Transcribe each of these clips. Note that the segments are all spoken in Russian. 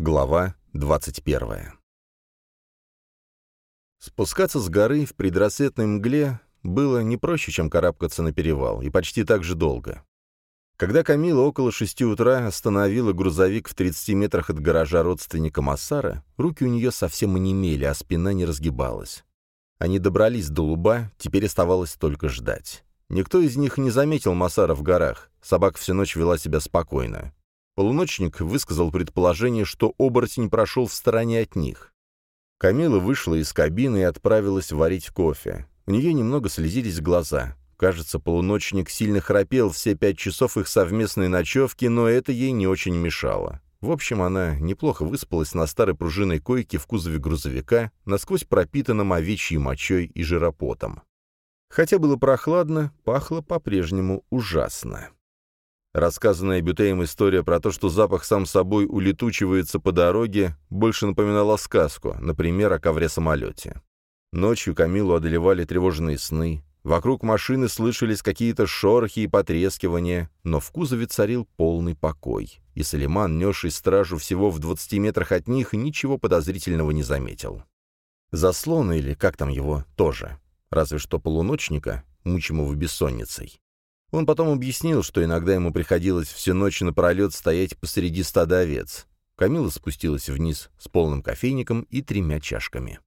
Глава 21 Спускаться с горы в предрассветной мгле было не проще, чем карабкаться на перевал, и почти так же долго. Когда Камила около шести утра остановила грузовик в 30 метрах от гаража родственника Массара, руки у нее совсем онемели, а спина не разгибалась. Они добрались до луба, теперь оставалось только ждать. Никто из них не заметил Массара в горах, собака всю ночь вела себя спокойно. Полуночник высказал предположение, что оборотень прошел в стороне от них. Камила вышла из кабины и отправилась варить кофе. У нее немного слезились глаза. Кажется, полуночник сильно храпел все пять часов их совместной ночевки, но это ей не очень мешало. В общем, она неплохо выспалась на старой пружинной койке в кузове грузовика, насквозь пропитанном овечьей мочой и жиропотом. Хотя было прохладно, пахло по-прежнему ужасно. Рассказанная Бютеем история про то, что запах сам собой улетучивается по дороге, больше напоминала сказку, например, о ковре-самолете. Ночью Камилу одолевали тревожные сны, вокруг машины слышались какие-то шорохи и потрескивания, но в кузове царил полный покой, и Салиман, несший стражу всего в 20 метрах от них, ничего подозрительного не заметил. Заслон, или как там его, тоже. Разве что полуночника, мучимого бессонницей. Он потом объяснил, что иногда ему приходилось всю ночь напролет стоять посреди стада овец. Камила спустилась вниз с полным кофейником и тремя чашками.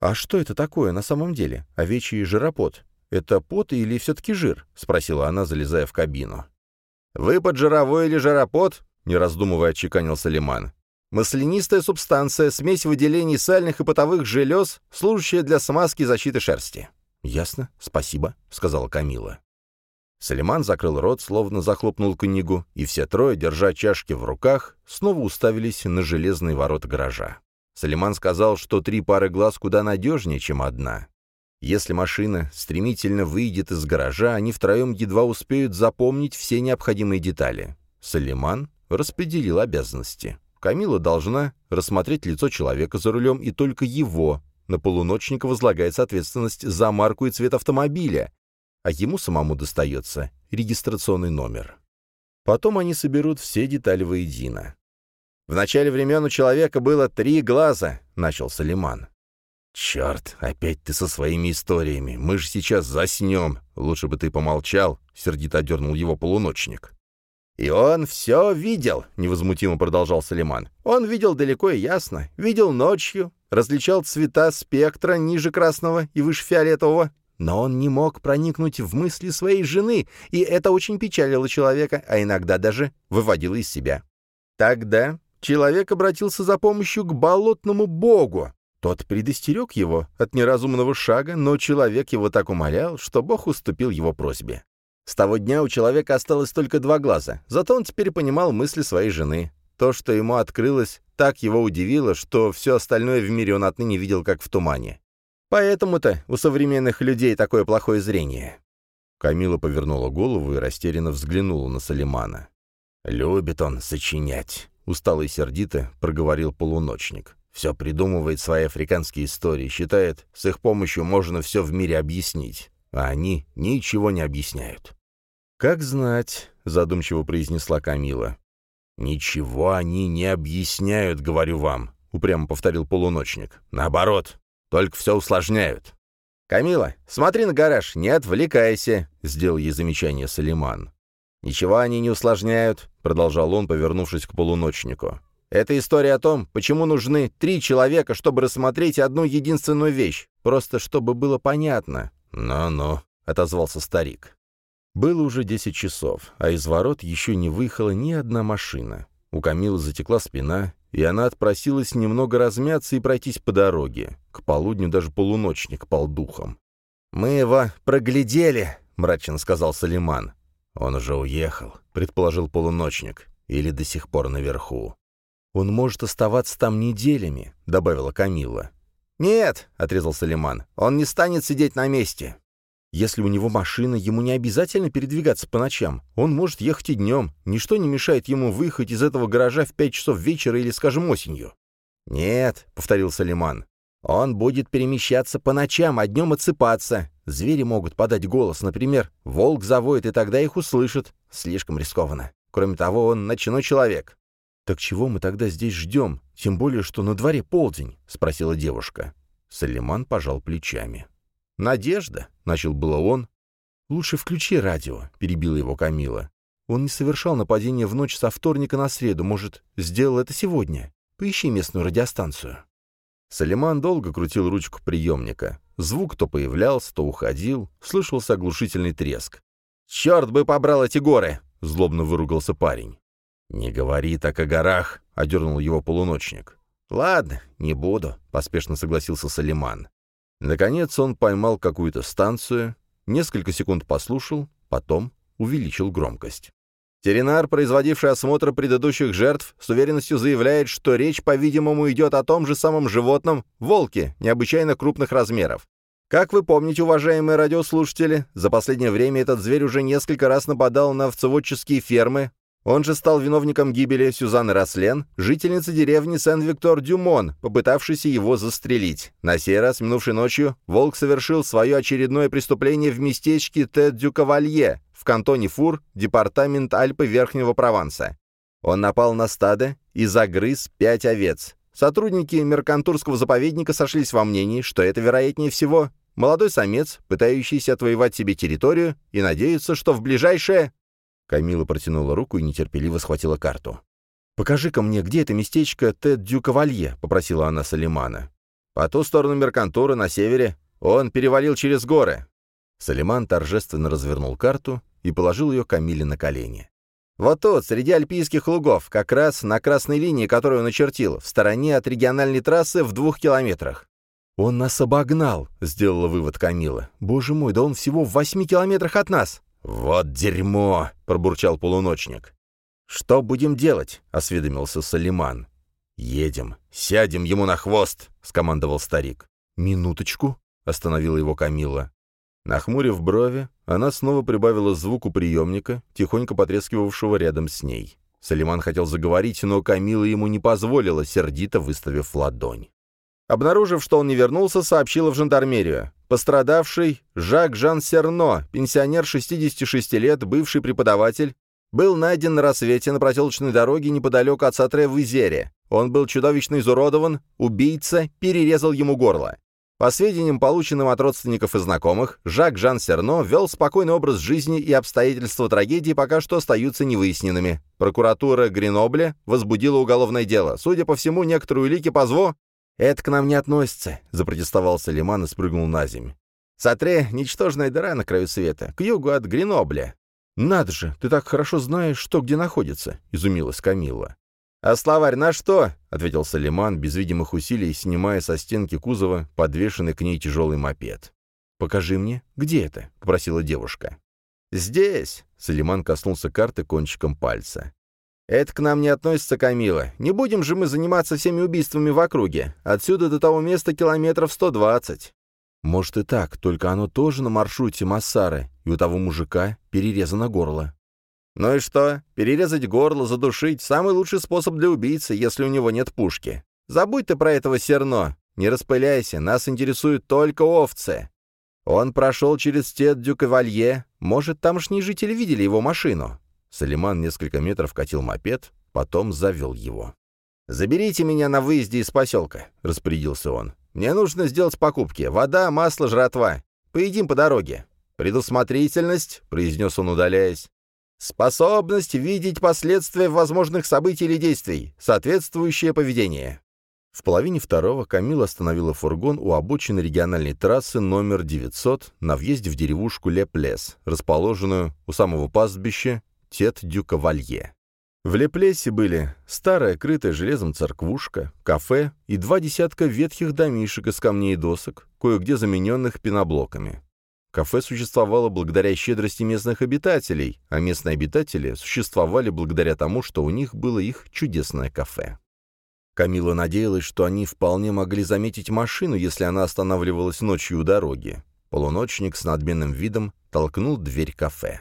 «А что это такое на самом деле? Овечий жиропот? Это пот или все-таки жир?» — спросила она, залезая в кабину. «Выпад жировой или жиропот?» — не раздумывая отчеканил Салиман. «Маслянистая субстанция, смесь выделений сальных и потовых желез, служащая для смазки и защиты шерсти». «Ясно, спасибо», — сказала Камила. Салиман закрыл рот, словно захлопнул книгу, и все трое, держа чашки в руках, снова уставились на железные ворота гаража. Салиман сказал, что три пары глаз куда надежнее, чем одна. Если машина стремительно выйдет из гаража, они втроем едва успеют запомнить все необходимые детали. Салиман распределил обязанности. Камила должна рассмотреть лицо человека за рулем и только его. На полуночника возлагается ответственность за марку и цвет автомобиля, а ему самому достается регистрационный номер. Потом они соберут все детали воедино. «В начале времен у человека было три глаза», — начал Салиман. «Черт, опять ты со своими историями. Мы же сейчас заснем. Лучше бы ты помолчал», — сердито одернул его полуночник. «И он все видел», — невозмутимо продолжал Салиман. «Он видел далеко и ясно. Видел ночью, различал цвета спектра ниже красного и выше фиолетового, но он не мог проникнуть в мысли своей жены, и это очень печалило человека, а иногда даже выводило из себя. Тогда человек обратился за помощью к болотному богу. Тот предостерег его от неразумного шага, но человек его так умолял, что бог уступил его просьбе. С того дня у человека осталось только два глаза, зато он теперь понимал мысли своей жены. То, что ему открылось, так его удивило, что все остальное в мире он отныне видел как в тумане. Поэтому-то у современных людей такое плохое зрение». Камила повернула голову и растерянно взглянула на Салимана. «Любит он сочинять», — устало и сердито проговорил полуночник. «Все придумывает свои африканские истории, считает, с их помощью можно все в мире объяснить, а они ничего не объясняют». «Как знать», — задумчиво произнесла Камила. «Ничего они не объясняют, говорю вам», — упрямо повторил полуночник. «Наоборот, только все усложняют. «Камила, смотри на гараж, не отвлекайся», — сделал ей замечание Салиман. «Ничего они не усложняют», — продолжал он, повернувшись к полуночнику. «Это история о том, почему нужны три человека, чтобы рассмотреть одну единственную вещь, просто чтобы было понятно». «Ну-ну», — отозвался старик. Было уже десять часов, а из ворот еще не выехала ни одна машина. У Камилы затекла спина, и она отпросилась немного размяться и пройтись по дороге. К полудню даже полуночник пал духом. «Мы его проглядели», — мрачно сказал Салиман. «Он уже уехал», — предположил полуночник, — «или до сих пор наверху». «Он может оставаться там неделями», — добавила Камила. «Нет», — отрезал Салиман, — «он не станет сидеть на месте». Если у него машина, ему не обязательно передвигаться по ночам. Он может ехать и днем. Ничто не мешает ему выехать из этого гаража в пять часов вечера или, скажем, осенью. «Нет», — повторил Салиман, — «он будет перемещаться по ночам, а днем отсыпаться. Звери могут подать голос, например, волк завоет, и тогда их услышат. Слишком рискованно. Кроме того, он ночной человек». «Так чего мы тогда здесь ждем, тем более, что на дворе полдень?» — спросила девушка. Салиман пожал плечами. «Надежда», — начал было он. «Лучше включи радио», — перебила его Камила. «Он не совершал нападение в ночь со вторника на среду. Может, сделал это сегодня? Поищи местную радиостанцию». Салиман долго крутил ручку приемника. Звук то появлялся, то уходил. Слышался оглушительный треск. «Черт бы побрал эти горы!» — злобно выругался парень. «Не говори так о горах», — одернул его полуночник. «Ладно, не буду», — поспешно согласился Салиман. Наконец он поймал какую-то станцию, несколько секунд послушал, потом увеличил громкость. Теринар, производивший осмотр предыдущих жертв, с уверенностью заявляет, что речь, по-видимому, идет о том же самом животном — волке, необычайно крупных размеров. Как вы помните, уважаемые радиослушатели, за последнее время этот зверь уже несколько раз нападал на овцеводческие фермы, он же стал виновником гибели Сюзанны Рослен, жительницы деревни Сен-Виктор-Дюмон, попытавшейся его застрелить. На сей раз, минувшей ночью, Волк совершил свое очередное преступление в местечке Тед-Дю-Кавалье в кантоне Фур, департамент Альпы Верхнего Прованса. Он напал на стадо и загрыз пять овец. Сотрудники Меркантурского заповедника сошлись во мнении, что это, вероятнее всего, молодой самец, пытающийся отвоевать себе территорию и надеется, что в ближайшее... Камила протянула руку и нетерпеливо схватила карту. «Покажи-ка мне, где это местечко Тед-Дю-Кавалье», — попросила она Салимана. «По ту сторону Меркантура, на севере. Он перевалил через горы». Салиман торжественно развернул карту и положил ее Камиле на колени. «Вот тут, среди альпийских лугов, как раз на красной линии, которую он очертил, в стороне от региональной трассы в двух километрах». «Он нас обогнал», — сделала вывод Камила. «Боже мой, да он всего в восьми километрах от нас!» «Вот дерьмо!» — пробурчал полуночник. «Что будем делать?» — осведомился Салиман. «Едем. Сядем ему на хвост!» — скомандовал старик. «Минуточку!» — остановила его Камила. Нахмурив брови, она снова прибавила звук у приемника, тихонько потрескивавшего рядом с ней. Салиман хотел заговорить, но Камила ему не позволила, сердито выставив ладонь. Обнаружив, что он не вернулся, сообщила в жандармерию. Пострадавший Жак Жан Серно, пенсионер 66 лет, бывший преподаватель, был найден на рассвете на проселочной дороге неподалеку от Сатре в Изере. Он был чудовищно изуродован, убийца перерезал ему горло. По сведениям, полученным от родственников и знакомых, Жак Жан Серно вел спокойный образ жизни и обстоятельства трагедии пока что остаются невыясненными. Прокуратура Гренобля возбудила уголовное дело. Судя по всему, некоторые улики позво «Это к нам не относится», — запротестовал Салиман и спрыгнул на земь. «Сатре — ничтожная дыра на краю света, к югу от Гренобля». «Надо же, ты так хорошо знаешь, что где находится», — изумилась Камилла. «А словарь на что?» — ответил Салиман, без видимых усилий, снимая со стенки кузова подвешенный к ней тяжелый мопед. «Покажи мне, где это?» — попросила девушка. «Здесь!» — Салиман коснулся карты кончиком пальца. «Это к нам не относится, Камила. Не будем же мы заниматься всеми убийствами в округе. Отсюда до того места километров 120». «Может и так, только оно тоже на маршруте Массары, и у того мужика перерезано горло». «Ну и что? Перерезать горло, задушить — самый лучший способ для убийцы, если у него нет пушки. Забудь ты про этого серно. Не распыляйся, нас интересуют только овцы. Он прошел через стет Дюкавалье. Может, тамошние жители видели его машину. Салиман несколько метров катил мопед, потом завел его. «Заберите меня на выезде из поселка», — распорядился он. «Мне нужно сделать покупки. Вода, масло, жратва. Поедим по дороге». «Предусмотрительность», — произнес он, удаляясь. «Способность видеть последствия возможных событий или действий. Соответствующее поведение». В половине второго Камил остановила фургон у обочины региональной трассы номер 900 на въезде в деревушку Леплес, расположенную у самого пастбища Тет дю Кавалье. В Леплесе были старая, крытая железом церквушка, кафе и два десятка ветхих домишек из камней и досок, кое-где замененных пеноблоками. Кафе существовало благодаря щедрости местных обитателей, а местные обитатели существовали благодаря тому, что у них было их чудесное кафе. Камила надеялась, что они вполне могли заметить машину, если она останавливалась ночью у дороги. Полуночник с надменным видом толкнул дверь кафе.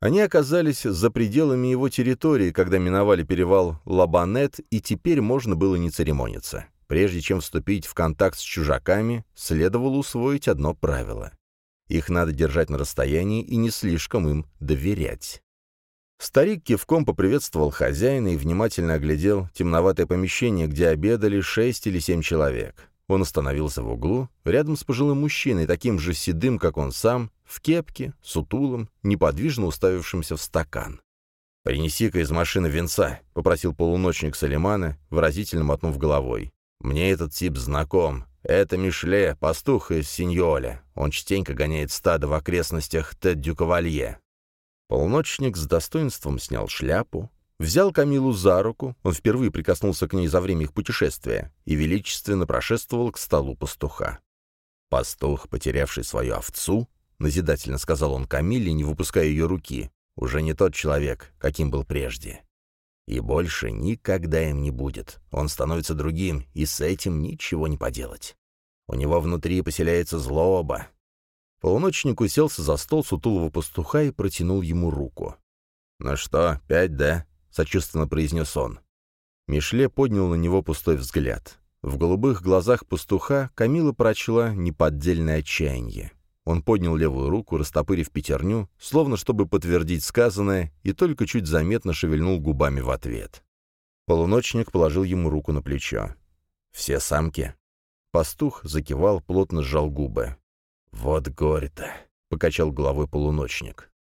Они оказались за пределами его территории, когда миновали перевал Лабанет, и теперь можно было не церемониться. Прежде чем вступить в контакт с чужаками, следовало усвоить одно правило. Их надо держать на расстоянии и не слишком им доверять. Старик кивком поприветствовал хозяина и внимательно оглядел темноватое помещение, где обедали шесть или семь человек. Он остановился в углу, рядом с пожилым мужчиной, таким же седым, как он сам, в кепке, сутулым, неподвижно уставившимся в стакан. «Принеси-ка из машины венца», — попросил полуночник Салимана, выразительно мотнув головой. «Мне этот тип знаком. Это Мишле, пастух из Синьоля. Он частенько гоняет стадо в окрестностях Теддю-Кавалье». Полуночник с достоинством снял шляпу, взял Камилу за руку, он впервые прикоснулся к ней за время их путешествия, и величественно прошествовал к столу пастуха. Пастух, потерявший свою овцу, назидательно сказал он Камиле, не выпуская ее руки, уже не тот человек, каким был прежде. И больше никогда им не будет. Он становится другим, и с этим ничего не поделать. У него внутри поселяется злоба. Полуночник уселся за стол сутулого пастуха и протянул ему руку. «Ну что, пять, да?» — сочувственно произнес он. Мишле поднял на него пустой взгляд. В голубых глазах пастуха Камила прочла неподдельное отчаяние. Он поднял левую руку, растопырив пятерню, словно чтобы подтвердить сказанное, и только чуть заметно шевельнул губами в ответ. Полуночник положил ему руку на плечо. «Все самки?» Пастух закивал, плотно сжал губы. «Вот горе-то!» — покачал головой полуночник.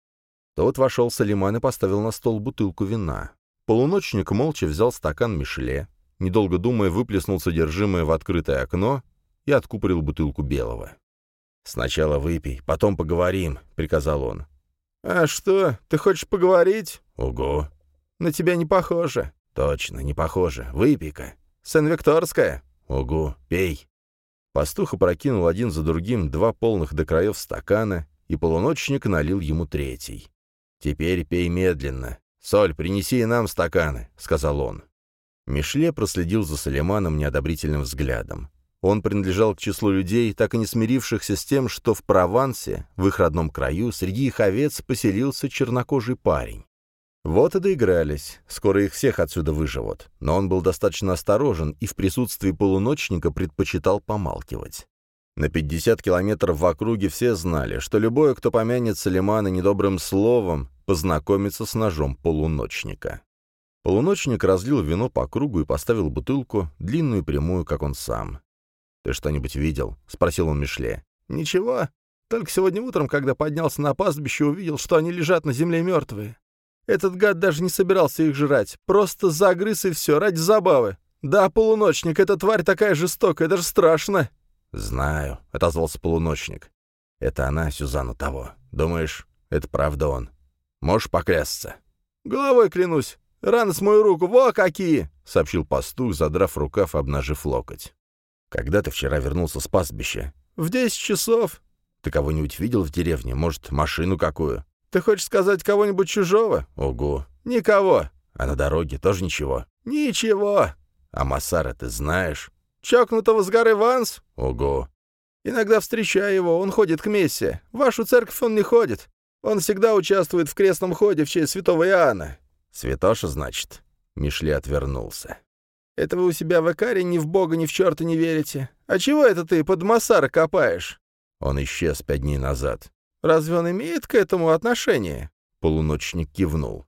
Тот вошел Салиман и поставил на стол бутылку вина. Полуночник молча взял стакан Мишле, недолго думая, выплеснул содержимое в открытое окно и откупорил бутылку белого. «Сначала выпей, потом поговорим», — приказал он. «А что, ты хочешь поговорить?» «Угу». «На тебя не похоже». «Точно, не похоже. Выпей-ка». «Сен-Викторская?» «Угу, пей». Пастух опрокинул один за другим два полных до краев стакана, и полуночник налил ему третий. «Теперь пей медленно. Соль, принеси и нам стаканы», — сказал он. Мишле проследил за Салиманом неодобрительным взглядом. Он принадлежал к числу людей, так и не смирившихся с тем, что в Провансе, в их родном краю, среди их овец поселился чернокожий парень. Вот и доигрались, скоро их всех отсюда выживут, но он был достаточно осторожен и в присутствии полуночника предпочитал помалкивать. На 50 километров в округе все знали, что любой, кто помянет Салимана недобрым словом, познакомится с ножом полуночника. Полуночник разлил вино по кругу и поставил бутылку, длинную и прямую, как он сам. «Ты что-нибудь видел?» — спросил он Мишле. «Ничего. Только сегодня утром, когда поднялся на пастбище, увидел, что они лежат на земле мертвые. Этот гад даже не собирался их жрать. Просто загрыз и все, ради забавы. Да, полуночник, эта тварь такая жестокая, даже страшно». «Знаю», — отозвался полуночник. «Это она, Сюзанна, того. Думаешь, это правда он? Можешь поклясться?» «Головой клянусь. Рано с мою руку, во какие!» — сообщил пастух, задрав рукав, обнажив локоть. «Когда ты вчера вернулся с пастбища?» «В десять часов». «Ты кого-нибудь видел в деревне? Может, машину какую?» «Ты хочешь сказать кого-нибудь чужого?» «Ого». «Никого». «А на дороге тоже ничего?» «Ничего». «А Массара ты знаешь?» «Чокнутого с горы Ванс?» «Ого». «Иногда встречаю его, он ходит к мессе. В вашу церковь он не ходит. Он всегда участвует в крестном ходе в честь святого Иоанна». «Святоша, значит?» Мишли отвернулся. Это вы у себя в Икаре ни в бога, ни в черта не верите. А чего это ты под Массара копаешь?» Он исчез пять дней назад. «Разве он имеет к этому отношение?» Полуночник кивнул.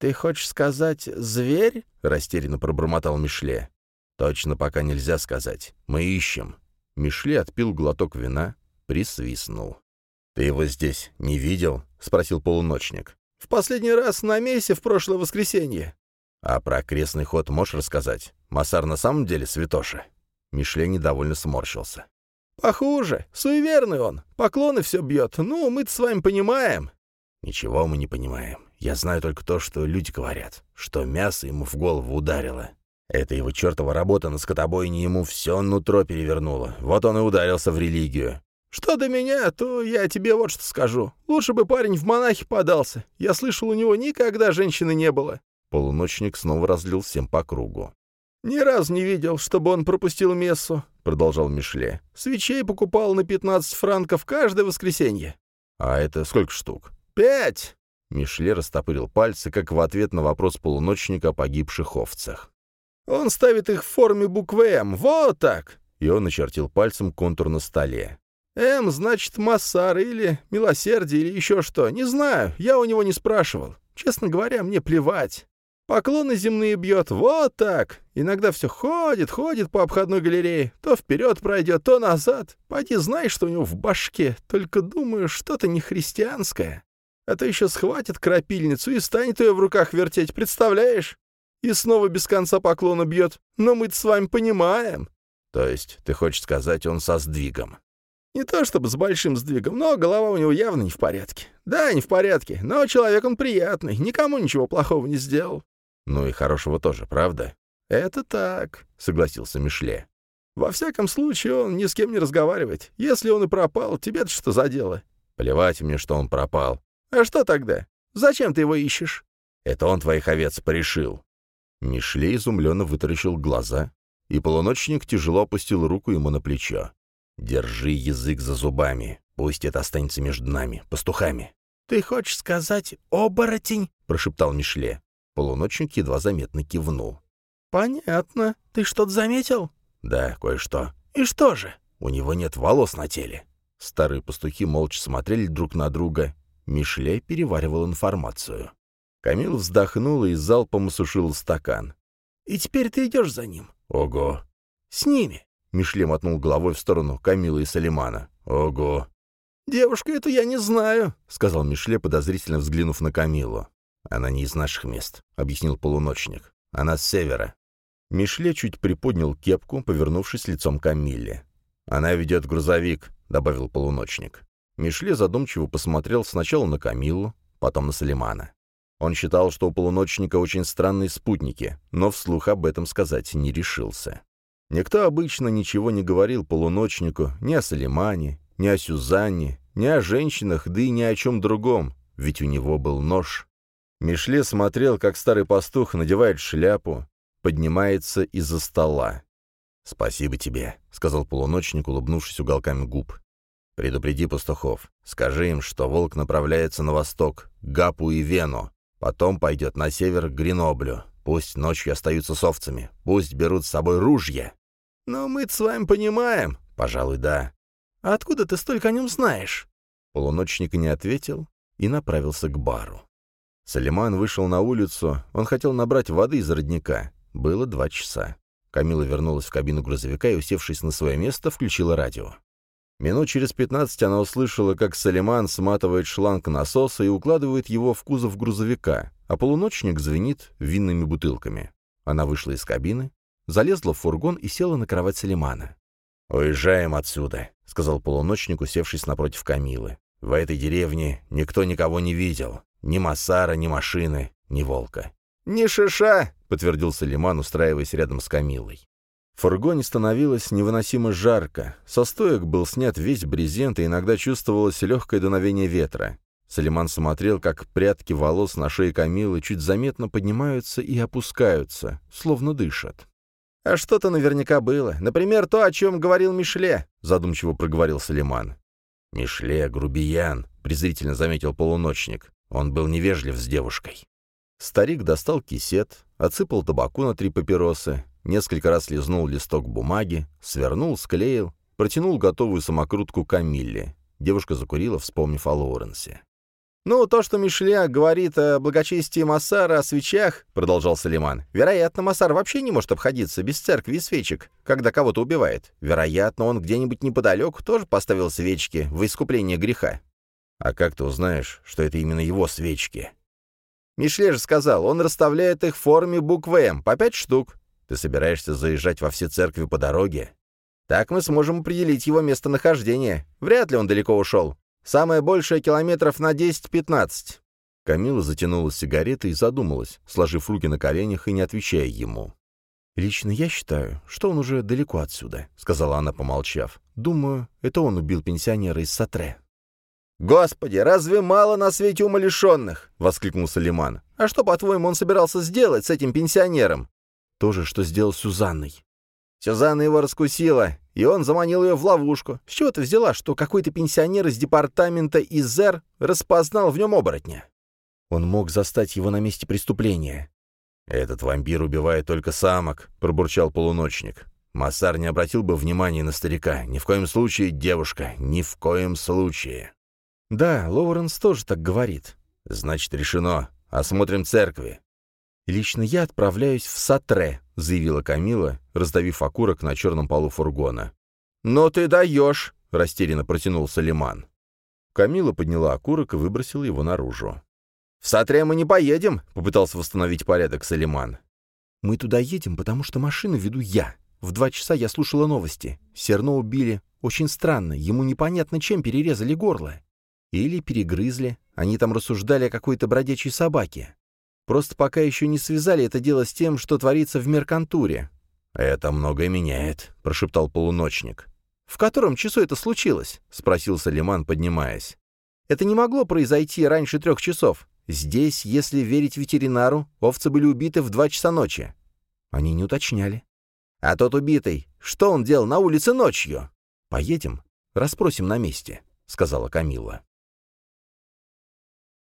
«Ты хочешь сказать «зверь»?» — растерянно пробормотал Мишле. «Точно пока нельзя сказать. Мы ищем». Мишле отпил глоток вина, присвистнул. «Ты его здесь не видел?» — спросил полуночник. «В последний раз на месте в прошлое воскресенье. «А про крестный ход можешь рассказать? Масар на самом деле святоша?» Мишле недовольно сморщился. «Похуже. Суеверный он. Поклоны все бьет. Ну, мы-то с вами понимаем». «Ничего мы не понимаем. Я знаю только то, что люди говорят, что мясо ему в голову ударило. Это его чертова работа на скотобойне ему все нутро перевернуло. Вот он и ударился в религию. «Что до меня, то я тебе вот что скажу. Лучше бы парень в монахи подался. Я слышал, у него никогда женщины не было. Полуночник снова разлил всем по кругу. «Ни разу не видел, чтобы он пропустил мессу», — продолжал Мишле. «Свечей покупал на 15 франков каждое воскресенье». «А это сколько штук?» «Пять!» Мишле растопырил пальцы, как в ответ на вопрос полуночника о погибших овцах. «Он ставит их в форме буквы «М», вот так!» И он начертил пальцем контур на столе. «М» значит «Массар» или «Милосердие» или еще что, не знаю, я у него не спрашивал. Честно говоря, мне плевать. Поклоны земные бьет, вот так. Иногда все ходит, ходит по обходной галерее. То вперед пройдет, то назад. Пойди знаешь, что у него в башке. Только думаю, что-то не христианское. А то еще схватит крапильницу и станет ее в руках вертеть, представляешь? И снова без конца поклона бьет. Но мы-то с вами понимаем. То есть, ты хочешь сказать, он со сдвигом? Не то чтобы с большим сдвигом, но голова у него явно не в порядке. Да, не в порядке, но человек он приятный, никому ничего плохого не сделал. Ну и хорошего тоже, правда? Это так, согласился Мишле. Во всяком случае, он ни с кем не разговаривает. Если он и пропал, тебе-то что за дело? Плевать мне, что он пропал. А что тогда? Зачем ты его ищешь? Это он твоих овец порешил. Мишле изумленно вытаращил глаза, и полуночник тяжело опустил руку ему на плечо. «Держи язык за зубами. Пусть это останется между нами, пастухами». «Ты хочешь сказать оборотень?» — прошептал Мишле. Полуночник едва заметно кивнул. «Понятно. Ты что-то заметил?» «Да, кое-что». «И что же?» «У него нет волос на теле». Старые пастухи молча смотрели друг на друга. Мишле переваривал информацию. Камил вздохнул и залпом осушил стакан. «И теперь ты идешь за ним?» «Ого!» «С ними?» Мишле мотнул головой в сторону Камила и Салимана. «Ого!» «Девушку эту я не знаю», — сказал Мишле, подозрительно взглянув на Камилу. «Она не из наших мест», — объяснил полуночник. «Она с севера». Мишле чуть приподнял кепку, повернувшись лицом к Камилле. «Она ведет грузовик», — добавил полуночник. Мишле задумчиво посмотрел сначала на Камилу, потом на Салимана. Он считал, что у полуночника очень странные спутники, но вслух об этом сказать не решился. Никто обычно ничего не говорил полуночнику ни о Салимане, ни о Сюзанне, ни о женщинах, да и ни о чем другом, ведь у него был нож. Мишле смотрел, как старый пастух надевает шляпу, поднимается из-за стола. «Спасибо тебе», — сказал полуночник, улыбнувшись уголками губ. «Предупреди пастухов. Скажи им, что волк направляется на восток, Гапу и Вену. Потом пойдет на север, к Греноблю. Пусть ночью остаются с овцами. Пусть берут с собой ружья». «Но мы-то с вами понимаем». «Пожалуй, да». «А откуда ты столько о нем знаешь?» Полуночник не ответил и направился к бару. Салиман вышел на улицу, он хотел набрать воды из родника. Было два часа. Камила вернулась в кабину грузовика и, усевшись на свое место, включила радио. Минут через пятнадцать она услышала, как Салиман сматывает шланг насоса и укладывает его в кузов грузовика, а полуночник звенит винными бутылками. Она вышла из кабины, залезла в фургон и села на кровать Салимана. «Уезжаем отсюда», — сказал полуночник, усевшись напротив Камилы. «В этой деревне никто никого не видел. Ни Массара, ни машины, ни волка. «Ни шиша!» — подтвердил Салиман, устраиваясь рядом с Камилой. В фургоне становилось невыносимо жарко. Со стоек был снят весь брезент, и иногда чувствовалось легкое дуновение ветра. Салиман смотрел, как прядки волос на шее Камилы чуть заметно поднимаются и опускаются, словно дышат. «А что-то наверняка было. Например, то, о чем говорил Мишле», — задумчиво проговорил Салиман. «Мишле — грубиян», — презрительно заметил полуночник. Он был невежлив с девушкой. Старик достал кисет, отсыпал табаку на три папиросы, несколько раз лизнул листок бумаги, свернул, склеил, протянул готовую самокрутку Камилле. Девушка закурила, вспомнив о Лоуренсе. «Ну, то, что Мишля говорит о благочестии Массара, о свечах», — продолжал Салиман, «вероятно, Массар вообще не может обходиться без церкви и свечек, когда кого-то убивает. Вероятно, он где-нибудь неподалеку тоже поставил свечки во искупление греха. «А как ты узнаешь, что это именно его свечки?» «Мишле же сказал, он расставляет их в форме буквы «М», по пять штук. Ты собираешься заезжать во все церкви по дороге?» «Так мы сможем определить его местонахождение. Вряд ли он далеко ушел. Самое большее километров на 10-15». Камила затянула сигареты и задумалась, сложив руки на коленях и не отвечая ему. «Лично я считаю, что он уже далеко отсюда», — сказала она, помолчав. «Думаю, это он убил пенсионера из Сатре». «Господи, разве мало на свете умалишенных?» — воскликнул Салиман. «А что, по-твоему, он собирался сделать с этим пенсионером?» «То же, что сделал Сюзанной». Сюзанна его раскусила, и он заманил ее в ловушку. С чего ты взяла, что какой-то пенсионер из департамента ИЗР распознал в нем оборотня?» Он мог застать его на месте преступления. «Этот вампир убивает только самок», — пробурчал полуночник. Массар не обратил бы внимания на старика. Ни в коем случае, девушка, ни в коем случае. «Да, Лоуренс тоже так говорит». «Значит, решено. Осмотрим церкви». «Лично я отправляюсь в Сатре», — заявила Камила, раздавив окурок на черном полу фургона. «Но ты даешь!» — растерянно протянул Салиман. Камила подняла окурок и выбросила его наружу. «В Сатре мы не поедем», — попытался восстановить порядок Салиман. «Мы туда едем, потому что машину веду я. В два часа я слушала новости. Серно убили. Очень странно, ему непонятно, чем перерезали горло. Или перегрызли. Они там рассуждали о какой-то бродячей собаке. Просто пока еще не связали это дело с тем, что творится в меркантуре. «Это многое меняет», — прошептал полуночник. «В котором часу это случилось?» — спросил Салиман, поднимаясь. «Это не могло произойти раньше трех часов. Здесь, если верить ветеринару, овцы были убиты в два часа ночи». Они не уточняли. «А тот убитый, что он делал на улице ночью?» «Поедем, расспросим на месте», — сказала Камила.